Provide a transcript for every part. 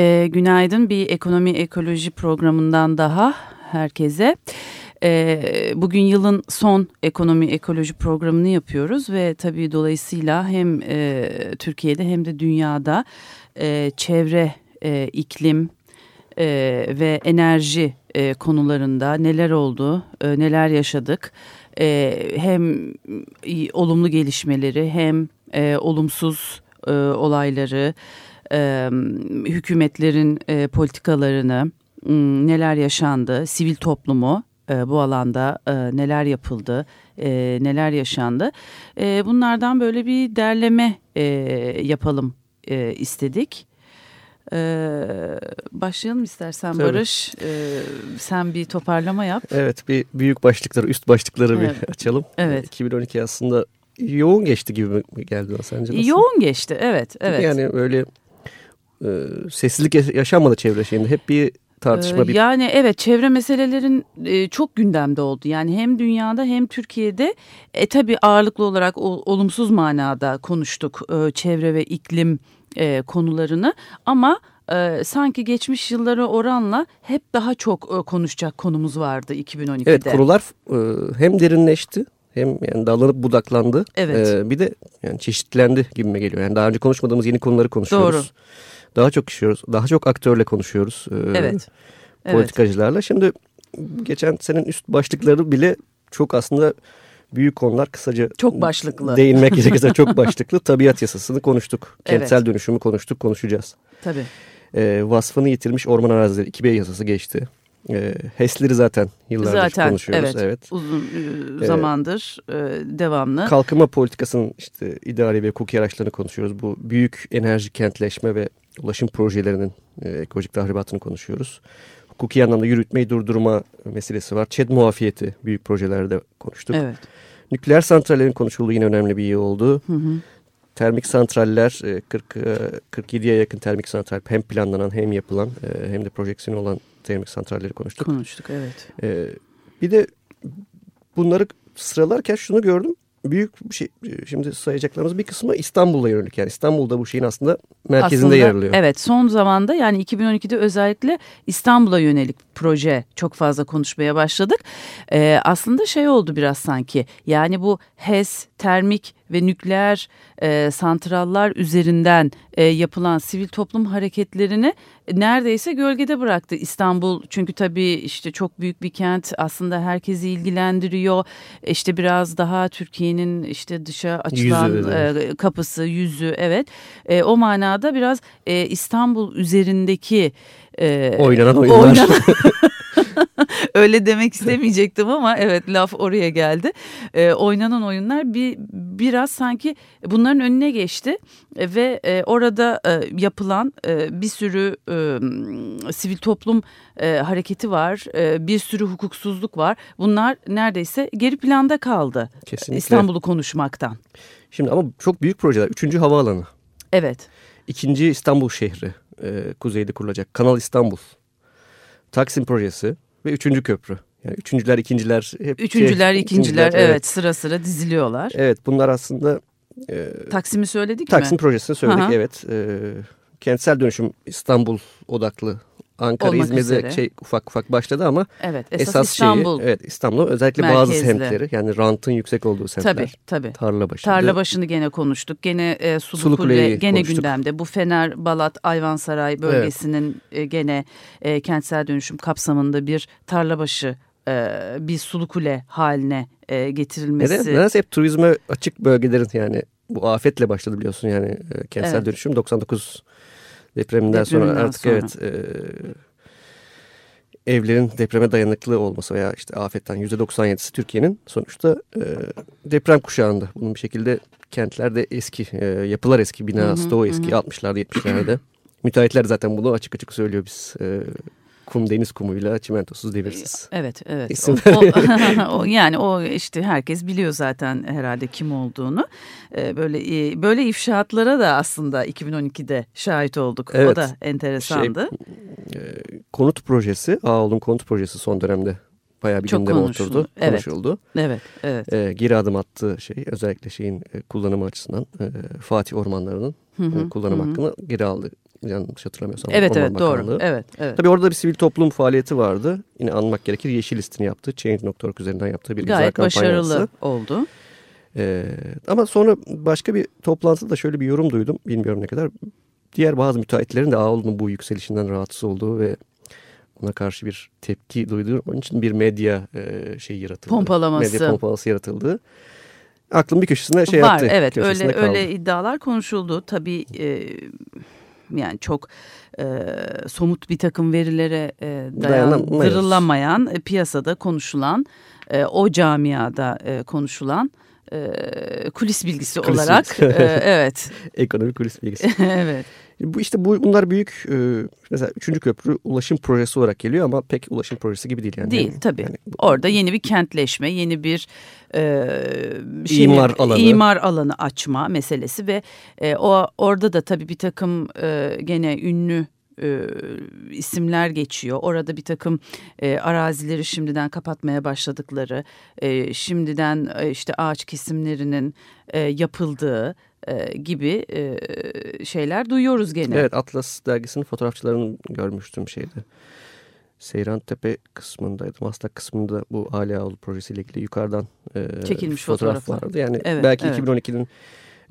E, günaydın bir ekonomi ekoloji programından daha herkese. E, bugün yılın son ekonomi ekoloji programını yapıyoruz ve tabii dolayısıyla hem e, Türkiye'de hem de dünyada e, çevre, e, iklim e, ve enerji e, konularında neler oldu, e, neler yaşadık e, hem olumlu gelişmeleri hem e, olumsuz e, olayları, e, hükümetlerin e, politikalarını, neler yaşandı, sivil toplumu e, bu alanda e, neler yapıldı, e, neler yaşandı. E, bunlardan böyle bir derleme e, yapalım e, istedik. Ee, başlayalım istersen Tabii. Barış. Ee, sen bir toparlama yap. Evet bir büyük başlıkları üst başlıkları evet. bir açalım. Evet. 2012 aslında yoğun geçti gibi geldi sence nasıl? Yoğun geçti evet. evet. Yani öyle e, sessizlik yaşanmadı çevre şeyinde. Hep bir tartışma. Ee, bir... Yani evet çevre meselelerin e, çok gündemde oldu. Yani hem dünyada hem Türkiye'de e, tabii ağırlıklı olarak o, olumsuz manada konuştuk e, çevre ve iklim e, konularını ama e, sanki geçmiş yıllara oranla hep daha çok e, konuşacak konumuz vardı 2012'de. Evet konular e, hem derinleşti hem yani dallanıp budaklandı. Evet. E, bir de yani çeşitlendi gibime geliyor. Yani daha önce konuşmadığımız yeni konuları konuşuyoruz. Doğru. Daha çok kişiyoruz. Daha çok aktörle konuşuyoruz. E, evet. Politikacılarla. Evet. Şimdi geçen senin üst başlıkları bile çok aslında büyük konular kısaca çok başlıklı. değinmek gerekirse çok başlıklı. Tabiat yasasını konuştuk. Kentsel evet. dönüşümü konuştuk, konuşacağız. Tabii. E, vasfını yitirmiş orman arazileri 2B yasası geçti. E, HES'leri zaten yıllardır zaten, konuşuyoruz. Evet, evet. uzun e, zamandır e, devamlı. Kalkınma politikasının işte idari ve hukuki araçlarını konuşuyoruz. Bu büyük enerji kentleşme ve ulaşım projelerinin e, ekolojik tahribatını konuşuyoruz. Hukuki anlamda yürütmeyi durdurma meselesi var. ÇED muafiyeti büyük projelerde konuştuk. Evet. Nükleer santrallerin konuşulduğu yine önemli bir iyi oldu. Hı hı. Termik santraller 40 47'ye yakın termik santral hem planlanan hem yapılan e, hem de projeksiyon olan termik santralleri konuştuk. Konuştuk evet. E, bir de bunları sıralarken şunu gördüm büyük bir şey şimdi sayacaklarımız bir kısmı İstanbul'a yönelik yani İstanbul'da bu şeyin aslında merkezinde aslında, yer alıyor. Evet son zamanda yani 2012'de özellikle İstanbul'a yönelik proje çok fazla konuşmaya başladık. Ee, aslında şey oldu biraz sanki yani bu HES, termik ve nükleer e, santrallar üzerinden e, yapılan sivil toplum hareketlerini neredeyse gölgede bıraktı İstanbul. Çünkü tabii işte çok büyük bir kent aslında herkesi ilgilendiriyor. İşte biraz daha Türkiye'nin işte dışa açılan yüzü, e, kapısı, yüzü evet. E, o manada biraz e, İstanbul üzerindeki e, oynanan oyunlar. Oynanan, Öyle demek istemeyecektim ama evet laf oraya geldi. E, oynanan oyunlar bir biraz sanki bunların önüne geçti ve e, orada e, yapılan e, bir sürü e, sivil toplum e, hareketi var, e, bir sürü hukuksuzluk var. Bunlar neredeyse geri planda kaldı. Kesinlikle. İstanbul'u konuşmaktan. Şimdi ama çok büyük projeler. Üçüncü havaalanı. Evet. İkinci İstanbul şehri e, kuzeyde kurulacak. Kanal İstanbul. Taksim projesi ve üçüncü köprü. Yani üçüncüler, ikinciler hep Üçüncüler, şey, ikinciler, ikinciler evet. evet sıra sıra diziliyorlar. Evet bunlar aslında e, Taksim'i söyledik Taksim mi? Taksim projesini söyledik Aha. evet. E, kentsel dönüşüm İstanbul odaklı Ankara, Olmak İzmir'de üzere. şey ufak ufak başladı ama evet, esas, esas İstanbul şeyi, evet İstanbul özellikle merkezli. bazı semtleri yani rantın yüksek olduğu semtler. Tabii tabii. Tarlabaşı. Tarlabaşı'nı gene konuştuk. Gene e, Sulukule gene konuştuk. gündemde. Bu Fener, Balat, Ayvansaray bölgesinin evet. e, gene e, kentsel dönüşüm kapsamında bir Tarlabaşı e, bir Sulukule haline e, getirilmesi. Neden? Nedense hep turizme açık bölgelerin yani bu afetle başladı biliyorsun yani e, kentsel evet. dönüşüm 99 Depreminden, Depreminden sonra artık sonra. evet e, evlerin depreme dayanıklı olması veya işte afetten %97'si Türkiye'nin sonuçta e, deprem kuşağında. Bunun bir şekilde kentlerde eski e, yapılar eski binası da o eski 60'larda 70'lerde. Müteahhitler zaten bunu açık açık söylüyor biz. E, kum deniz kumuyla çimentosuz devirsiz. Evet evet. İsim O, o, yani o işte herkes biliyor zaten herhalde kim olduğunu. Ee, böyle e, böyle ifşaatlara da aslında 2012'de şahit olduk. Evet. O da enteresandı. E, konut projesi, Ağol'un konut projesi son dönemde bayağı bir Çok gündeme konuşuldu. oturdu. Evet. Konuşuldu. Evet evet. E, geri adım attığı şey özellikle şeyin e, kullanımı açısından e, Fatih Ormanları'nın e, kullanım hı hı. hakkını geri aldı. Yanlış hatırlamıyorsam. Evet Orman evet doğru. Evet evet. Tabii orada bir sivil toplum faaliyeti vardı. Yine anmak gerekir. Yeşil listini yaptı. Change.org üzerinden yaptığı bir imza Gayet kampanyası. başarılı oldu. Ee, ama sonra başka bir toplantıda şöyle bir yorum duydum. Bilmiyorum ne kadar. Diğer bazı müteahhitlerin de Ağoğlu'nun bu yükselişinden rahatsız olduğu ve ona karşı bir tepki duyduğu. Onun için bir medya e, şeyi yaratıldı. Pompalaması. Medya pompalaması yaratıldı. Aklım bir köşesine şey Var yaptı. evet öyle kaldı. öyle iddialar konuşuldu. Tabii e, yani çok e, somut bir takım verilere e, dayandırılamayan e, piyasada konuşulan e, o camiada e, konuşulan e, kulis bilgisi Kulis olarak bilgisi. e, evet Ekonomik kulis bilgisi. evet Bu işte bu bunlar büyük e, mesela 3. köprü ulaşım projesi olarak geliyor ama pek ulaşım projesi gibi değil yani. değil tabii. Yani bu- Orada yeni bir kentleşme, yeni bir e, şey- İmar alanı. imar alanı açma meselesi ve e, o orada da tabii bir takım e, gene ünlü e, isimler geçiyor. Orada bir takım e, arazileri şimdiden kapatmaya başladıkları, e, şimdiden e, işte ağaç kesimlerinin e, yapıldığı e, gibi e, şeyler duyuyoruz gene. Evet Atlas dergisinin fotoğrafçılarını görmüştüm şeyde. Seyran Tepe kısmındaydı. Maslak kısmında bu Ali Ağoğlu projesiyle ilgili yukarıdan e, Çekilmiş fotoğraf fotoğraflar. vardı. Yani Evet, belki evet. 2012'nin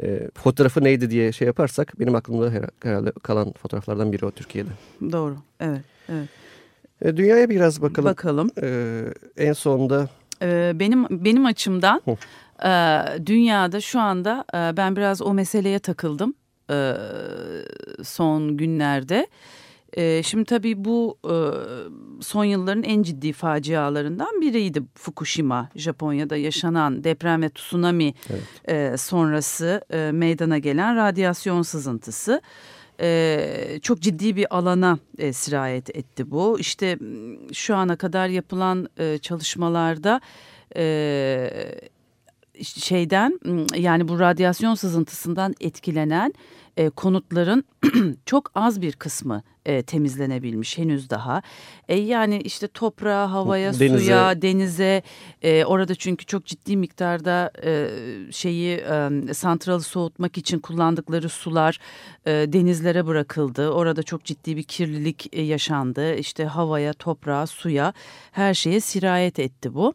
e, fotoğrafı neydi diye şey yaparsak benim aklımda her- herhalde kalan fotoğraflardan biri o Türkiye'de. Doğru. Evet. Evet. E, dünyaya biraz bakalım. Bakalım. E, en sonda Ee, benim benim açımdan Hı. e, dünyada şu anda e, ben biraz o meseleye takıldım e, son günlerde. E, şimdi tabii bu e, son yılların en ciddi facialarından biriydi Fukushima, Japonya'da yaşanan deprem ve tsunami Evet. e, sonrası e, meydana gelen radyasyon sızıntısı. E, çok ciddi bir alana e, sirayet etti bu. İşte şu ana kadar yapılan e, çalışmalarda e, şeyden yani bu radyasyon sızıntısından etkilenen e, konutların çok az bir kısmı e, temizlenebilmiş henüz daha. E, yani işte toprağa, havaya, Denize. suya, denize e, orada çünkü çok ciddi miktarda e, şeyi e, santralı soğutmak için kullandıkları sular e, denizlere bırakıldı. Orada çok ciddi bir kirlilik e, yaşandı. İşte havaya, toprağa, suya her şeye sirayet etti bu.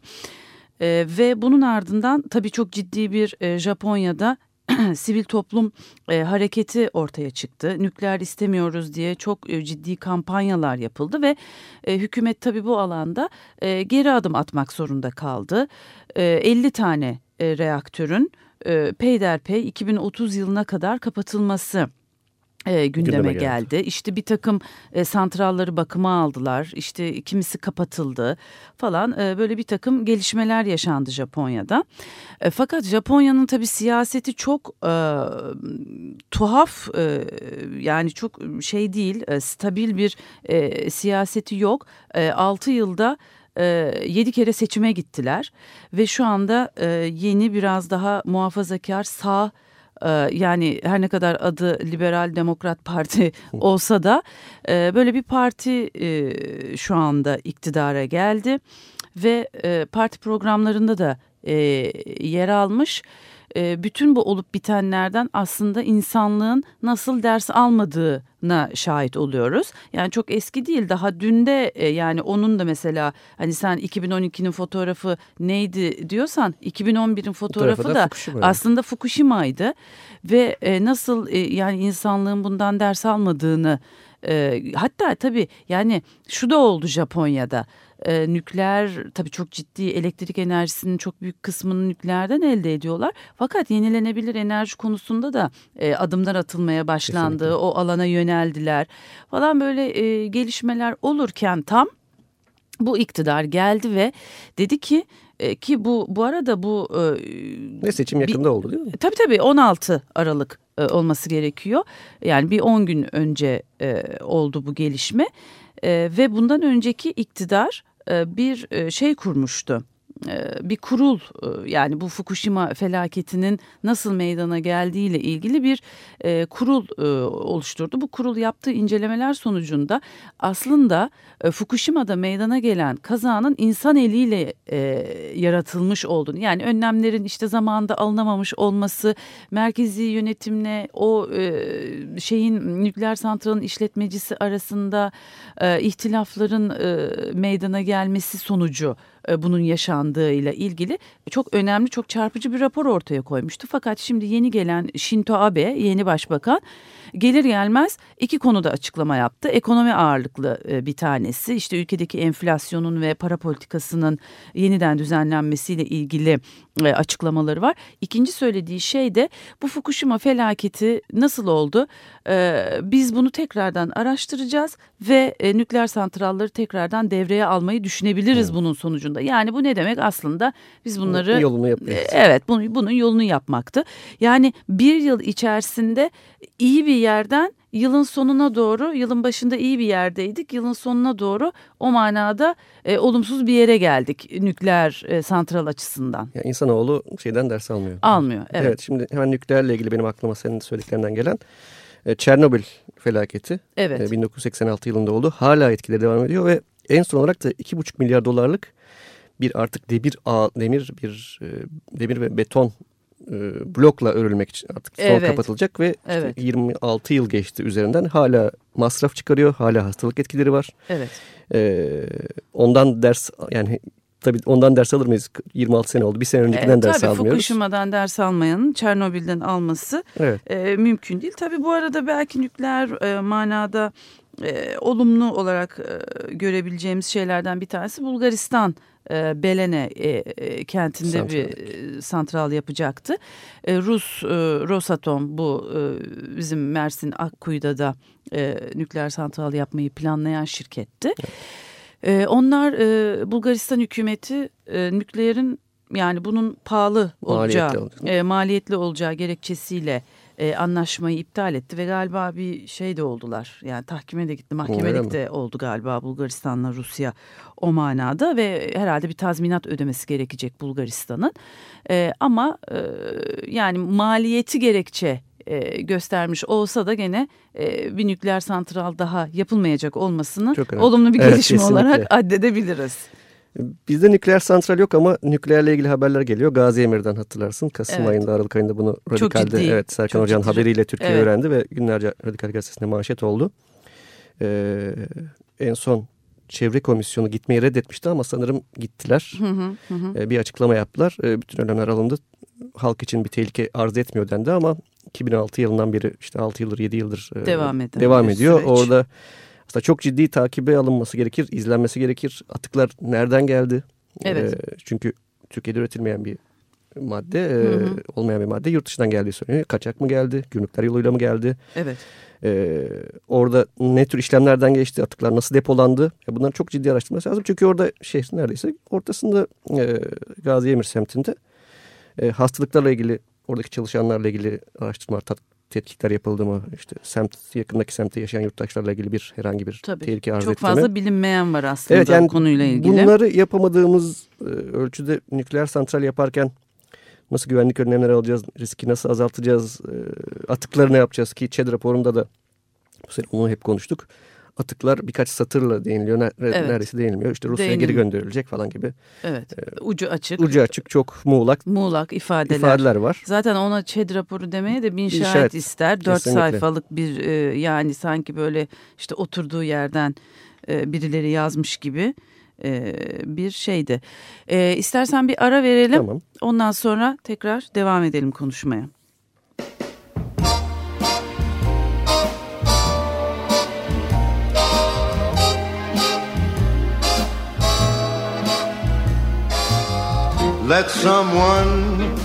E, ve bunun ardından tabii çok ciddi bir e, Japonya'da sivil toplum e, hareketi ortaya çıktı. Nükleer istemiyoruz diye çok e, ciddi kampanyalar yapıldı ve e, hükümet tabii bu alanda e, geri adım atmak zorunda kaldı. E, 50 tane e, reaktörün e, peyderpey 2030 yılına kadar kapatılması e, gündeme, Gündeme geldi. geldi. İşte bir takım e, santralları bakıma aldılar. İşte kimisi kapatıldı falan. E, böyle bir takım gelişmeler yaşandı Japonya'da. E, fakat Japonya'nın tabii siyaseti çok e, tuhaf e, yani çok şey değil e, stabil bir e, siyaseti yok. E, 6 yılda e, yedi kere seçime gittiler ve şu anda e, yeni biraz daha muhafazakar sağ yani her ne kadar adı Liberal Demokrat Parti olsa da e, böyle bir parti e, şu anda iktidara geldi ve e, parti programlarında da e, yer almış. E, bütün bu olup bitenlerden aslında insanlığın nasıl ders almadığına şahit oluyoruz. Yani çok eski değil daha dünde e, yani onun da mesela hani sen 2012'nin fotoğrafı neydi diyorsan 2011'in fotoğrafı Fotoğrafı da da Fukushima. aslında Fukushima'ydı ve e, nasıl e, yani insanlığın bundan ders almadığını e, hatta tabii yani şu da oldu Japonya'da e, nükleer tabii çok ciddi elektrik enerjisinin çok büyük kısmını nükleerden elde ediyorlar. Fakat yenilenebilir enerji konusunda da e, adımlar atılmaya başlandı. Kesinlikle. O alana yöneldiler falan böyle e, gelişmeler olurken tam bu iktidar geldi ve dedi ki E, ki bu bu arada bu... E, ne seçim yakında bir, oldu değil mi? Tabii tabii 16 Aralık e, olması gerekiyor. Yani bir 10 gün önce e, oldu bu gelişme. E, ve bundan önceki iktidar e, bir e, şey kurmuştu bir kurul e, yani bu Fukushima felaketinin nasıl meydana geldiğiyle ilgili bir e, kurul oluşturdu. Bu kurul yaptığı incelemeler sonucunda aslında Fukushima'da meydana gelen kazanın insan eliyle yaratılmış olduğunu yani önlemlerin işte zamanda alınamamış olması, merkezi yönetimle o şeyin nükleer santralın işletmecisi arasında ihtilafların meydana gelmesi sonucu e, bunun yaşandığıyla ilgili çok önemli, çok çarpıcı bir rapor ortaya koymuştu. Fakat şimdi yeni gelen Shinto Abe, yeni başbakan gelir gelmez iki konuda açıklama yaptı. Ekonomi ağırlıklı e, bir tanesi işte ülkedeki enflasyonun ve para politikasının yeniden düzenlenmesiyle ilgili e, açıklamaları var. İkinci söylediği şey de bu Fukushima felaketi nasıl oldu? Biz bunu tekrardan araştıracağız ve nükleer santralları tekrardan devreye almayı düşünebiliriz hmm. bunun sonucunda yolunda. Yani bu ne demek aslında biz bunları yolunu yapıyoruz. E, evet bunu, bunun yolunu yapmaktı. Yani bir yıl içerisinde iyi bir yerden yılın sonuna doğru yılın başında iyi bir yerdeydik yılın sonuna doğru o manada e, olumsuz bir yere geldik nükleer e, santral açısından. Yani insanoğlu şeyden ders almıyor. Almıyor evet. Evet şimdi hemen nükleerle ilgili benim aklıma senin söylediklerinden gelen e, Çernobil felaketi evet. e, 1986 yılında oldu. Hala etkileri devam ediyor ve en son olarak da 2,5 milyar dolarlık bir artık demir ağ, demir bir e, demir ve beton e, blokla örülmek için artık son evet. kapatılacak ve evet. işte 26 yıl geçti üzerinden hala masraf çıkarıyor hala hastalık etkileri var. Evet. E, ondan ders yani tabii ondan ders alır mıyız? 26 sene oldu. Bir sene öncekinden e, ders tabii, almıyoruz. Tabii Fukushima'dan ders almayanın Çernobil'den alması evet. e, mümkün değil. Tabii bu arada belki nükleer e, manada e, olumlu olarak e, görebileceğimiz şeylerden bir tanesi Bulgaristan e, Belene e, e, kentinde santral. bir santral yapacaktı. Rus Rosatom bu bizim Mersin Akkuyu'da da nükleer santral yapmayı planlayan şirketti. Evet. onlar Bulgaristan hükümeti nükleerin yani bunun pahalı olacağı, maliyetli, maliyetli olacağı gerekçesiyle e, anlaşmayı iptal etti ve galiba bir şey de oldular. Yani tahkime de gitti, mahkemelik de oldu galiba Bulgaristan'la Rusya o manada ve herhalde bir tazminat ödemesi gerekecek Bulgaristan'ın. E, ama e, yani maliyeti gerekçe e, göstermiş olsa da gene e, bir nükleer santral daha yapılmayacak olmasını olumlu bir gelişme evet, olarak addedebiliriz. Bizde nükleer santral yok ama nükleerle ilgili haberler geliyor. Gazi Emir'den hatırlarsın. Kasım evet. ayında Aralık ayında bunu Radikal'de evet Serkan Hoca'nın haberiyle Türkiye evet. öğrendi ve günlerce Radikal Gazetesi'nde manşet oldu. Ee, en son çevre komisyonu gitmeyi reddetmişti ama sanırım gittiler. Hı hı hı. Ee, bir açıklama yaptılar. Ee, bütün önlemler alındı. Halk için bir tehlike arz etmiyor dendi ama 2006 yılından beri işte 6 yıldır 7 yıldır e, devam, eden devam ediyor. Süreç. Orada aslında çok ciddi takibe alınması gerekir, izlenmesi gerekir. Atıklar nereden geldi? Evet. E, çünkü Türkiye'de üretilmeyen bir madde, e, hı hı. olmayan bir madde yurt dışından geldiği söyleniyor. Kaçak mı geldi? Gümrükler yoluyla mı geldi? Evet. E, orada ne tür işlemlerden geçti? Atıklar nasıl depolandı? E, bunların çok ciddi araştırması lazım. Çünkü orada şehrin neredeyse ortasında e, Gazi Emir semtinde e, hastalıklarla ilgili oradaki çalışanlarla ilgili araştırmalar, tetkikler yapıldı mı? İşte semt yakındaki semtte yaşayan yurttaşlarla ilgili bir herhangi bir Tabii, tehlike arz Çok fazla mi? bilinmeyen var aslında evet, yani konuyla ilgili. Bunları yapamadığımız e, ölçüde nükleer santral yaparken nasıl güvenlik önlemleri alacağız, riski nasıl azaltacağız, e, atıkları ne yapacağız ki ÇED raporunda da bu sene onu hep konuştuk atıklar birkaç satırla değiniliyor. Evet. Neredeyse değinilmiyor. İşte Rusya'ya geri gönderilecek falan gibi. Evet. E, ucu açık. Ucu açık çok muğlak. Muğlak ifadeler. ifadeler var. Zaten ona ÇED raporu demeye de bin şahit, şahit ister. Dört Kesinlikle. sayfalık bir e, yani sanki böyle işte oturduğu yerden e, birileri yazmış gibi e, bir şeydi. E, istersen bir ara verelim. Tamam. Ondan sonra tekrar devam edelim konuşmaya. Let someone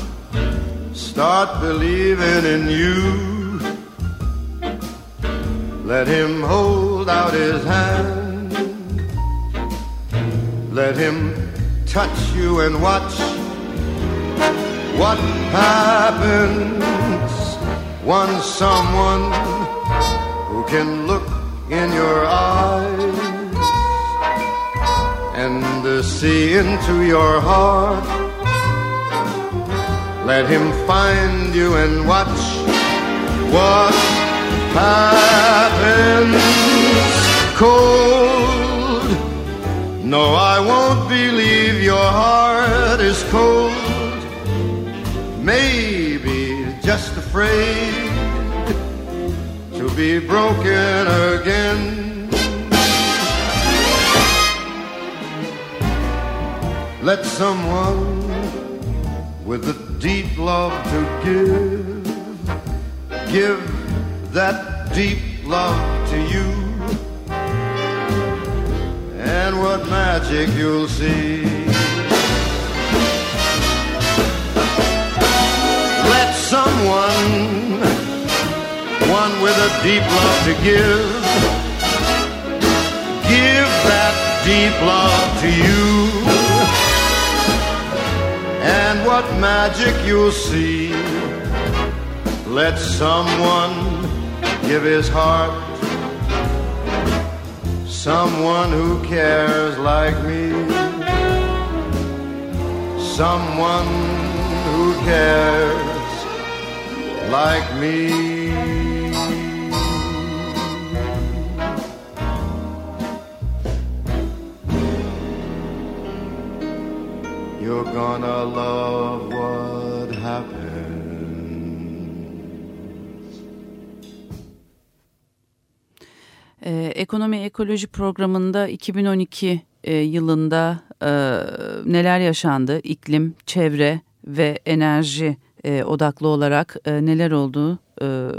start believing in you. Let him hold out his hand. Let him touch you and watch what happens once someone who can look in your eyes and see into your heart. Let him find you and watch what happens cold. No, I won't believe your heart is cold. Maybe just afraid to be broken again. Let someone with a deep love to give, give that deep love to you. And what magic you'll see. Let someone, one with a deep love to give, give that deep love to you. And what magic you'll see. Let someone give his heart. Someone who cares like me. Someone who cares like me. Gonna love what happens. Ee, Ekonomi Ekoloji Programı'nda 2012 e, yılında e, neler yaşandı? İklim, çevre ve enerji e, odaklı olarak e, neler oldu? E,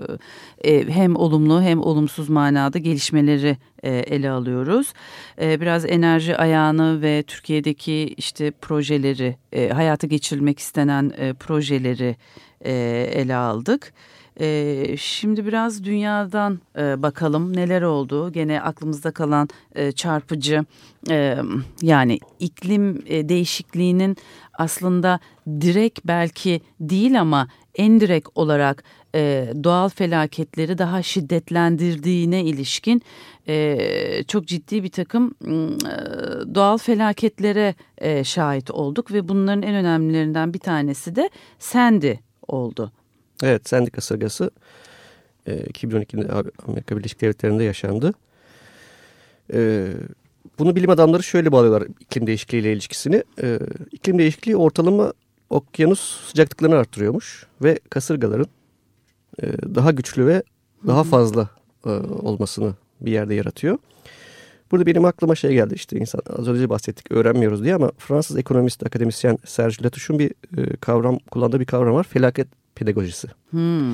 e, hem olumlu hem olumsuz manada gelişmeleri e, ele alıyoruz. E, biraz enerji ayağını ve Türkiye'deki işte projeleri, e, hayata geçirilmek istenen e, projeleri e, ele aldık. Ee, şimdi biraz dünyadan e, bakalım neler oldu. Gene aklımızda kalan e, çarpıcı e, yani iklim e, değişikliğinin aslında direkt belki değil ama en direkt olarak e, doğal felaketleri daha şiddetlendirdiğine ilişkin e, çok ciddi bir takım e, doğal felaketlere e, şahit olduk ve bunların en önemlilerinden bir tanesi de Sandy oldu. Evet, Sandy kasırgası e, 2012'de Amerika Birleşik Devletleri'nde yaşandı. E, bunu bilim adamları şöyle bağlıyorlar iklim değişikliğiyle ilişkisini. E, iklim değişikliği ortalama okyanus sıcaklıklarını arttırıyormuş ve kasırgaların daha güçlü ve daha fazla e, olmasını bir yerde yaratıyor. Burada benim aklıma şey geldi işte insan az önce bahsettik öğrenmiyoruz diye ama Fransız ekonomist akademisyen Serge Latouche'un bir e, kavram kullandığı bir kavram var felaket pedagojisi. Hmm.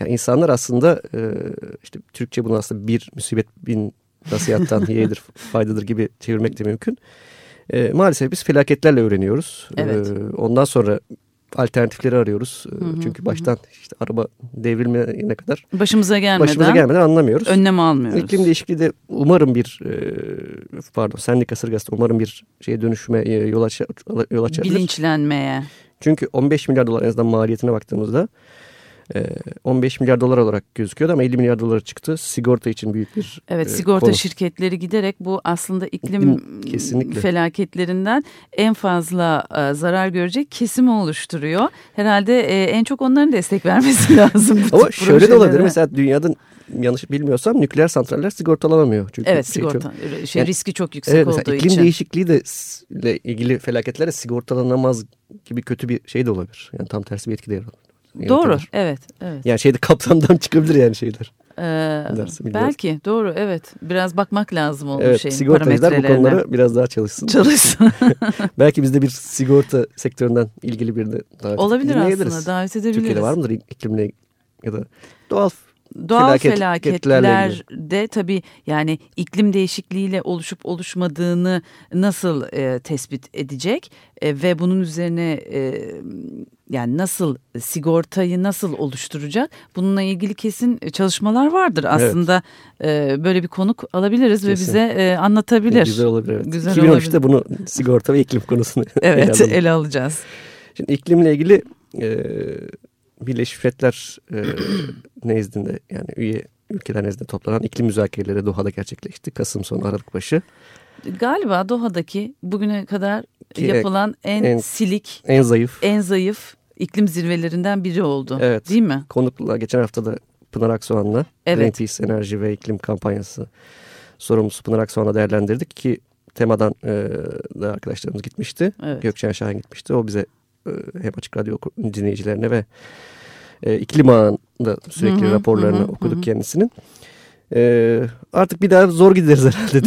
Yani insanlar aslında e, işte Türkçe bunu aslında bir musibet bin nasihattan yeğdir faydadır gibi çevirmek de mümkün. E, maalesef biz felaketlerle öğreniyoruz. Evet. E, ondan sonra alternatifleri arıyoruz. E, Hı hı, Çünkü baştan işte araba devrilmeyene kadar Başımıza gelmeden, başımıza gelmeden anlamıyoruz. önlem almıyoruz. İklim değişikliği de umarım bir e, pardon senlik kasırgası umarım bir şeye dönüşüme e, yol, aç, yol açabilir. Bilinçlenmeye. Çünkü 15 milyar dolar en azından maliyetine baktığımızda 15 milyar dolar olarak gözüküyordu ama 50 milyar dolara çıktı. Sigorta için büyük bir Evet e, sigorta konu. şirketleri giderek bu aslında iklim İklim, kesinlikle. felaketlerinden en fazla e, zarar görecek kesimi oluşturuyor. Herhalde e, en çok onların destek vermesi lazım. Ama şöyle de olabilir. Mesela dünyada yanlış bilmiyorsam nükleer santraller sigortalanamıyor. Çünkü Evet şey çok- sigorta şey, Yani- riski çok yüksek Evet olduğu iklim için. değişikliği de ile ilgili felaketlere sigortalanamaz gibi kötü bir şey de olabilir. Yani tam tersi bir etki de yaratabilir. Doğru yaratabilir. evet evet. Yani şeyde kapsamdan çıkabilir yani şeyler. Ee, dersin, belki doğru evet biraz bakmak lazım o Evet şeyin sigortacılar bu konulara biraz daha çalışsın. Çalışsın. Belki bizde bir sigorta sektöründen ilgili birini davet Olabilir aslında davet edebiliriz. Türkiye'de var mıdır iklimle ya da doğal Doğal felaket- felaketler felaketlerle de tabii yani iklim değişikliğiyle oluşup oluşmadığını nasıl e, tespit edecek E, ve bunun üzerine e, yani nasıl sigortayı nasıl oluşturacak bununla ilgili kesin çalışmalar vardır aslında e, böyle bir konuk alabiliriz ve Kesin. bize e, anlatabilir. Güzel olabilir. Evet. Güzel 2013'te bunu sigorta ve iklim konusunu ele Evet alalım. ele alacağız. Şimdi iklimle ilgili e, Birleşmiş Milletler e, nezdinde yani üye ülkeler nezdinde toplanan iklim müzakereleri Doha'da gerçekleşti. Kasım sonu Aralık başı. Galiba Doha'daki bugüne kadar Ki yapılan en, en- silik, En zayıf en zayıf iklim zirvelerinden biri oldu. Evet. Değil mi? konukla geçen hafta da Pınar Aksoğan'la Evet. Greenpeace Enerji ve İklim Kampanyası sorumlusu Pınar Aksoğan'la değerlendirdik ki temadan e, da arkadaşlarımız gitmişti. Evet. Gökçen Şahin gitmişti. O bize e, hem Açık Radyo dinleyicilerine ve e, iklim ağında sürekli Hı hı, raporlarını hı okuduk hı. kendisinin. E, artık bir daha zor gideriz herhalde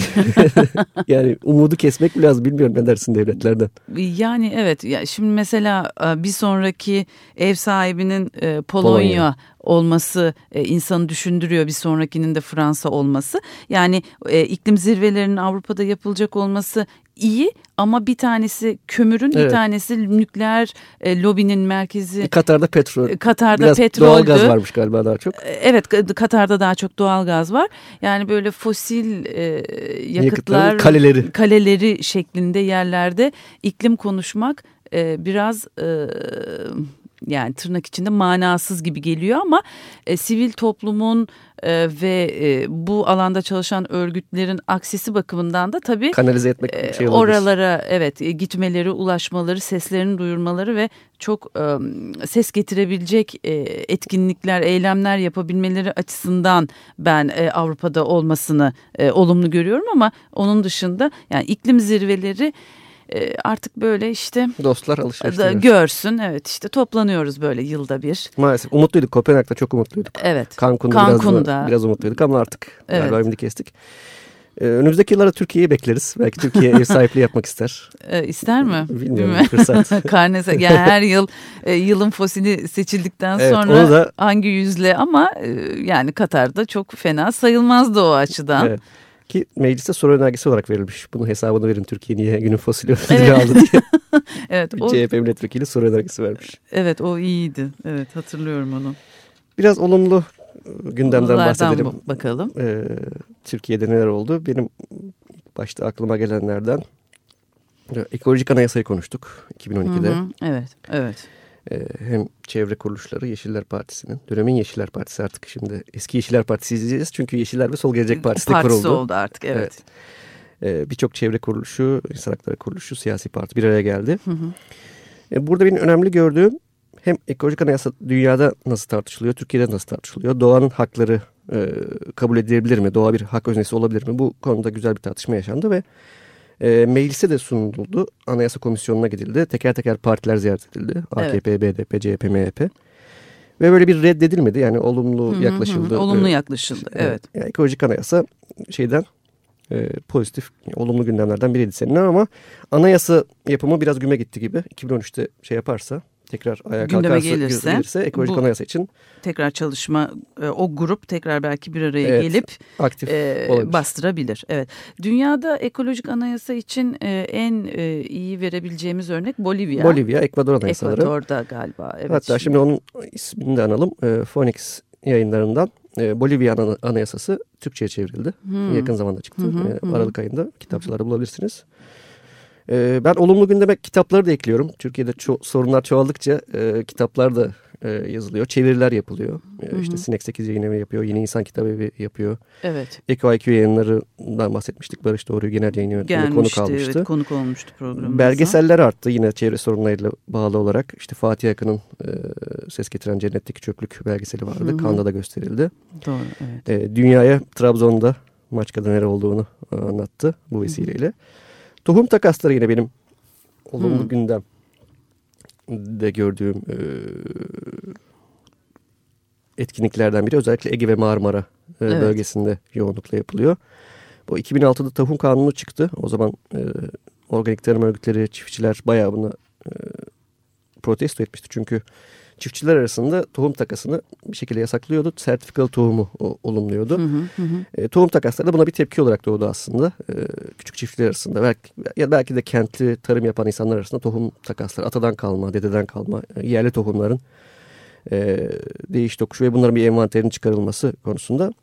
yani umudu kesmek mi lazım bilmiyorum ne dersin devletlerden. Yani evet ya şimdi mesela e, bir sonraki ev sahibinin e, Polonya, Polonya. Olması e, insanı düşündürüyor bir sonrakinin de Fransa olması. Yani e, iklim zirvelerinin Avrupa'da yapılacak olması iyi ama bir tanesi kömürün bir Evet. tanesi nükleer e, lobinin merkezi Katar'da petrol. E, Katar'da Biraz petroldü. doğal gaz varmış galiba daha çok. Evet Katar'da daha çok doğal gaz var. Yani böyle fosil e, yakıtlar Yakıtların kaleleri. kaleleri şeklinde yerlerde iklim konuşmak e, biraz e, yani tırnak içinde manasız gibi geliyor ama e, sivil toplumun e, ve e, bu alanda çalışan örgütlerin aksisi bakımından da tabii Kanalize etmek e, şey olabilir. oralara evet e, gitmeleri, ulaşmaları, seslerini duyurmaları ve çok e, ses getirebilecek e, etkinlikler, eylemler yapabilmeleri açısından ben e, Avrupa'da olmasını e, olumlu görüyorum ama onun dışında yani iklim zirveleri e, artık böyle işte Dostlar alışveriş. da ediyor. görsün evet işte toplanıyoruz böyle yılda bir. Maalesef umutluyduk. Kopenhag'da çok umutluyduk. Evet. Cancun'da, Cancun'da. Biraz, biraz umutluyduk ama artık Evet. galiba ümidi kestik. Ee, önümüzdeki yıllarda Türkiye'yi bekleriz. Belki Türkiye ev sahipliği yapmak ister. E, ister mi? Bilmiyorum, mi? fırsat. Karne yani her yıl e, yılın fosili seçildikten Evet, sonra da- hangi yüzle ama e, yani Katar'da çok fena sayılmazdı o açıdan. Evet. Ki mecliste soru önergesi olarak verilmiş. Bunun hesabını verin Türkiye niye günün fosili ödülü Evet. aldı diye. Evet, o, CHP milletvekili soru önergesi vermiş. evet o iyiydi. Evet hatırlıyorum onu. Biraz olumlu e, gündemden bahsedelim. bakalım. Ee, Türkiye'de neler oldu? Benim başta aklıma gelenlerden e, ekolojik anayasayı konuştuk 2012'de. Hı hı, Evet, evet. Ee, hem çevre kuruluşları Yeşiller Partisi'nin, dönemin Yeşiller Partisi artık şimdi eski Yeşiller Partisi diyeceğiz çünkü Yeşiller ve Sol Gelecek Partisi Partisi kuruldu. oldu artık evet. Ee, Birçok çevre kuruluşu, insan hakları kuruluşu, siyasi parti bir araya geldi. Ee, burada benim önemli gördüğüm hem ekolojik anayasa dünyada nasıl tartışılıyor, Türkiye'de nasıl tartışılıyor, doğanın hakları e, kabul edilebilir mi, doğa bir hak öznesi olabilir mi? Bu konuda güzel bir tartışma yaşandı ve e, meclise de sunuldu. Anayasa komisyonuna gidildi. Teker teker partiler ziyaret edildi. AKP, BDP, CHP, MHP. Ve böyle bir reddedilmedi. Yani olumlu Hı hı hı. yaklaşıldı. Olumlu Ee, yaklaşıldı evet. Yani ekolojik anayasa şeyden e, pozitif, olumlu gündemlerden biriydi senin ama anayasa yapımı biraz güme gitti gibi. 2013'te şey yaparsa tekrar ayağa Gündeme kalkarsa gelirse, gelirse ekolojik anayasa için Tekrar çalışma e, o grup tekrar belki bir araya Evet, gelip aktif e, olabilir. bastırabilir. Evet. Dünyada ekolojik anayasa için e, en e, iyi verebileceğimiz örnek Bolivya. Bolivya, Ekvador anayasaları. Ekvador'da galiba. Evet. Hatta şimdi onun ismini de analım. Phoenix yayınlarından e, Bolivya Ana- Anayasası Türkçe'ye çevrildi. Hmm. Yakın zamanda çıktı. E, hı. Aralık ayında kitapçılarda bulabilirsiniz. E, ben olumlu gündeme kitapları da ekliyorum. Türkiye'de ço- sorunlar çoğaldıkça e, kitaplar da e, yazılıyor. Çeviriler yapılıyor. E, Hı hı. işte Sinek 8 yayın evi yapıyor. Yeni İnsan Kitabı Evi yapıyor. Evet. Eko IQ yayınlarından bahsetmiştik. Barış Doğru genel yayın yönetmeni konuk almıştı. Evet, konuk olmuştu programımıza. Belgeseller arttı yine çevre sorunlarıyla bağlı olarak. İşte Fatih Akın'ın e, ses getiren Cennetteki Çöplük belgeseli vardı. Hı hı. Kanda da gösterildi. Doğru. Evet. E, dünyaya Trabzon'da Maçka'da nere olduğunu e, anlattı bu vesileyle. Tohum takasları yine benim olumlu Hı. gündem de gördüğüm e, etkinliklerden biri. Özellikle Ege ve Marmara e, Evet. bölgesinde yoğunlukla yapılıyor. Bu 2006'da tohum kanunu çıktı. O zaman e, organik tarım örgütleri, çiftçiler bayağı buna e, protesto etmişti. Çünkü çiftçiler arasında tohum takasını bir şekilde yasaklıyordu. Sertifikalı tohumu olumluyordu. Hı hı hı. E, tohum takasları da buna bir tepki olarak doğdu aslında. E, küçük çiftçiler arasında belki, ya belki de kentli tarım yapan insanlar arasında tohum takasları atadan kalma, dededen kalma e, yerli tohumların e, değiş tokuşu ve bunların bir envanterinin çıkarılması konusunda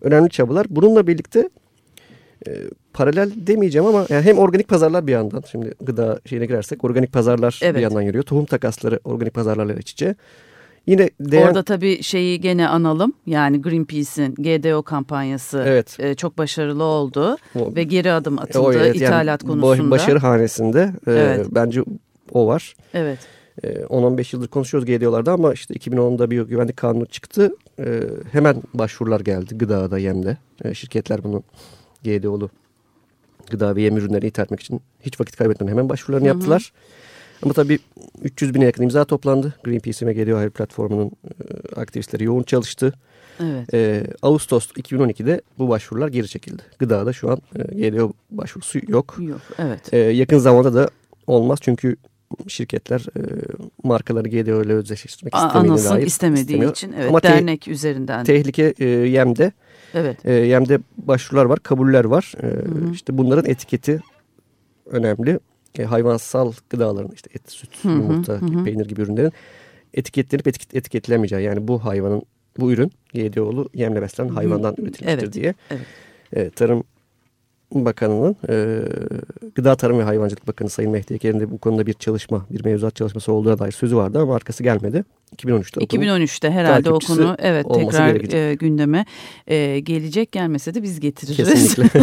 önemli çabalar. Bununla birlikte e, paralel demeyeceğim ama yani hem organik pazarlar bir yandan şimdi gıda şeyine girersek organik pazarlar evet. bir yandan yürüyor. Tohum takasları organik pazarlarla iç içe. Yine değen... Orada tabii şeyi gene analım. Yani Greenpeace'in GDO kampanyası evet. e, çok başarılı oldu o, ve geri adım atıldı o, evet, ithalat yani konusunda. Başarı hanesinde e, evet. bence o var. Evet. 10-15 e, yıldır konuşuyoruz GDO'larda ama işte 2010'da bir güvenlik kanunu çıktı. E, hemen başvurular geldi gıdada, yemde. E, şirketler bunu GDO'lu gıda ve yem ürünleri ithal etmek için hiç vakit kaybetmeden hemen başvurularını hı hı. yaptılar. Ama tabii 300 bine yakın imza toplandı. Greenpeace ve GDO Hayır Platformu'nun e, aktivistleri yoğun çalıştı. Evet. E, Ağustos 2012'de bu başvurular geri çekildi. Gıdada şu an e, GDO başvurusu yok. Yok, evet. E, yakın zamanda da olmaz çünkü şirketler e, markaları GDO ile özdeşleştirmek istemediğine dair istemediği istemiyor. için evet Ama dernek te üzerinden. Tehlike e, yemde Evet. E, yemde başvurular var, kabuller var. E, hı hı. İşte bunların etiketi önemli. E, hayvansal gıdaların işte et, süt, hı hı, yumurta, hı. peynir gibi ürünlerin etiketlenip etiket, etiketlenmeyeceği. Yani bu hayvanın, bu ürün GDO'lu yemle beslenen hayvandan hı. üretilmiştir evet. diye. Evet. E, Tarım Bakanı'nın e, Gıda Tarım ve Hayvancılık Bakanı Sayın Mehdi Eker'in de bu konuda bir çalışma, bir mevzuat çalışması olduğuna dair sözü vardı ama arkası gelmedi. 2013'te. 2013'te herhalde o konu evet tekrar e, gündeme e, gelecek gelmese de biz getiririz. Kesinlikle.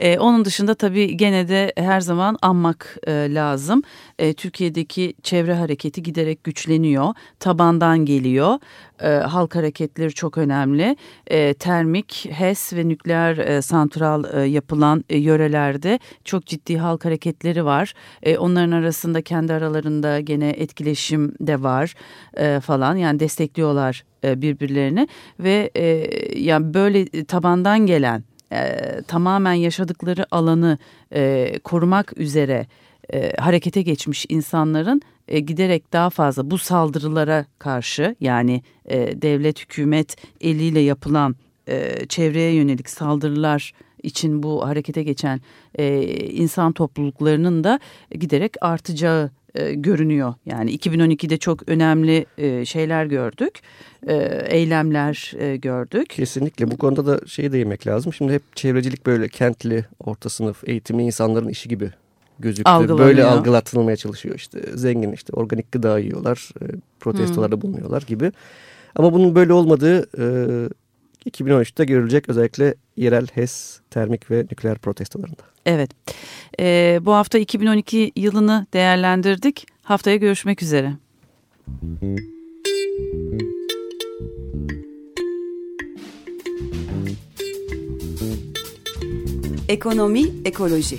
e, onun dışında tabii gene de her zaman anmak e, lazım. E, Türkiye'deki çevre hareketi giderek güçleniyor. Tabandan geliyor. E, halk hareketleri çok önemli. E, termik, HES ve nükleer e, santral e, yapılan e, yörelerde çok ciddi halk hareketleri var. E, onların arasında kendi aralarında gene etkileşim de var e, falan yani destekliyorlar e, birbirlerini ve e, yani böyle tabandan gelen e, tamamen yaşadıkları alanı e, korumak üzere e, harekete geçmiş insanların e, giderek daha fazla bu saldırılara karşı yani e, devlet hükümet eliyle yapılan e, çevreye yönelik saldırılar için bu harekete geçen e, insan topluluklarının da giderek artacağı e, görünüyor. Yani 2012'de çok önemli e, şeyler gördük, e, eylemler e, gördük. Kesinlikle bu konuda da şeyi değinmek lazım. Şimdi hep çevrecilik böyle kentli, orta sınıf, eğitimli insanların işi gibi gözüktü. Böyle algılatılmaya çalışıyor işte. Zengin işte organik gıda yiyorlar, e, protestolarda hmm. bulunuyorlar gibi. Ama bunun böyle olmadığı e, 2013'te görülecek özellikle yerel HES, termik ve nükleer protestolarında. Evet. Ee, bu hafta 2012 yılını değerlendirdik. Haftaya görüşmek üzere. Ekonomi, ekoloji.